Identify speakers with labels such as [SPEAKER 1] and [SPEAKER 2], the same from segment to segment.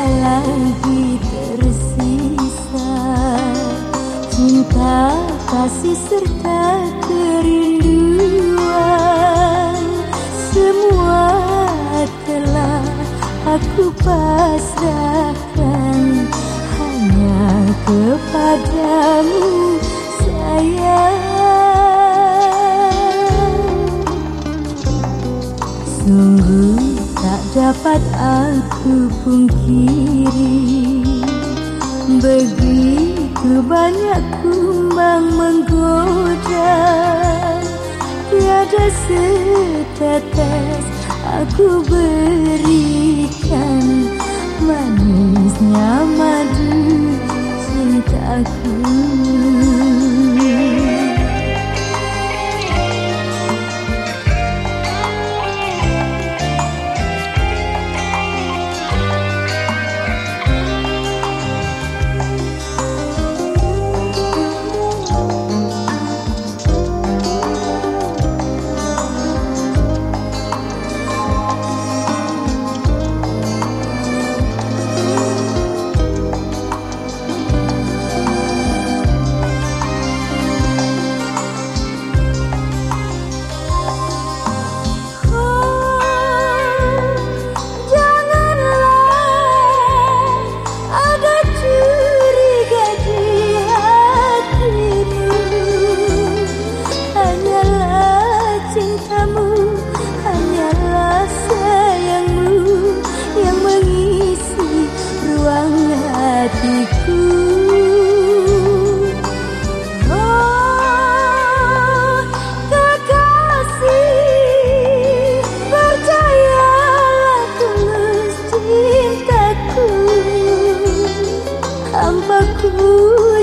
[SPEAKER 1] Lagi tersisa. Cinta, kasih serta kerinduan dapat aku pungkiri Begitu banyak kumbang menggoda. Tiada setetes aku berikan Manisnya madu cintaku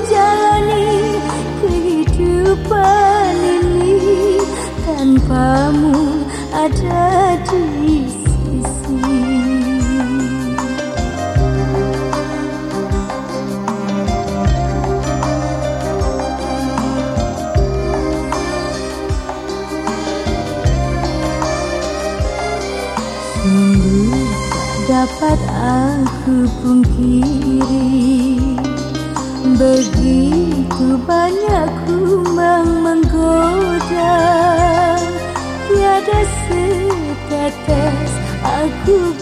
[SPEAKER 1] jalani kehidupan ini tanpamu ada di sisi. Sungguh dapat aku pungkiri Begitu banyak kumbang menggoda Tiada setetes aku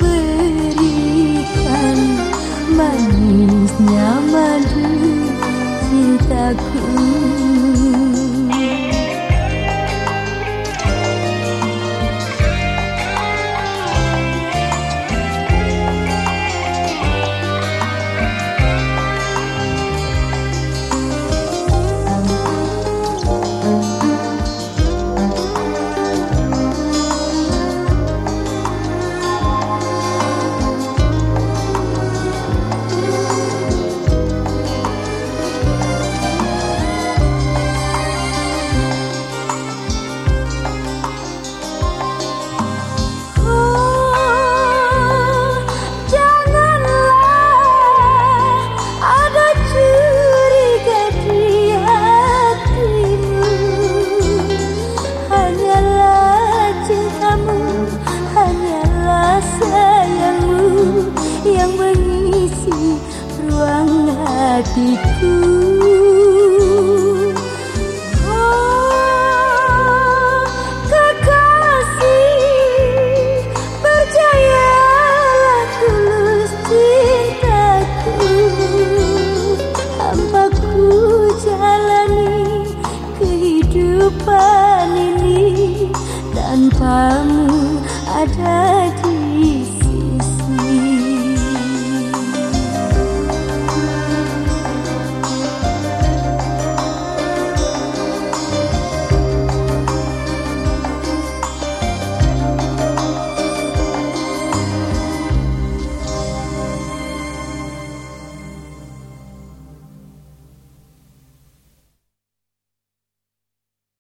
[SPEAKER 1] hatiku. Oh kekasih Percayalah tulus cintaku. Hambaku jalani kehidupan ini? Tanpamu ada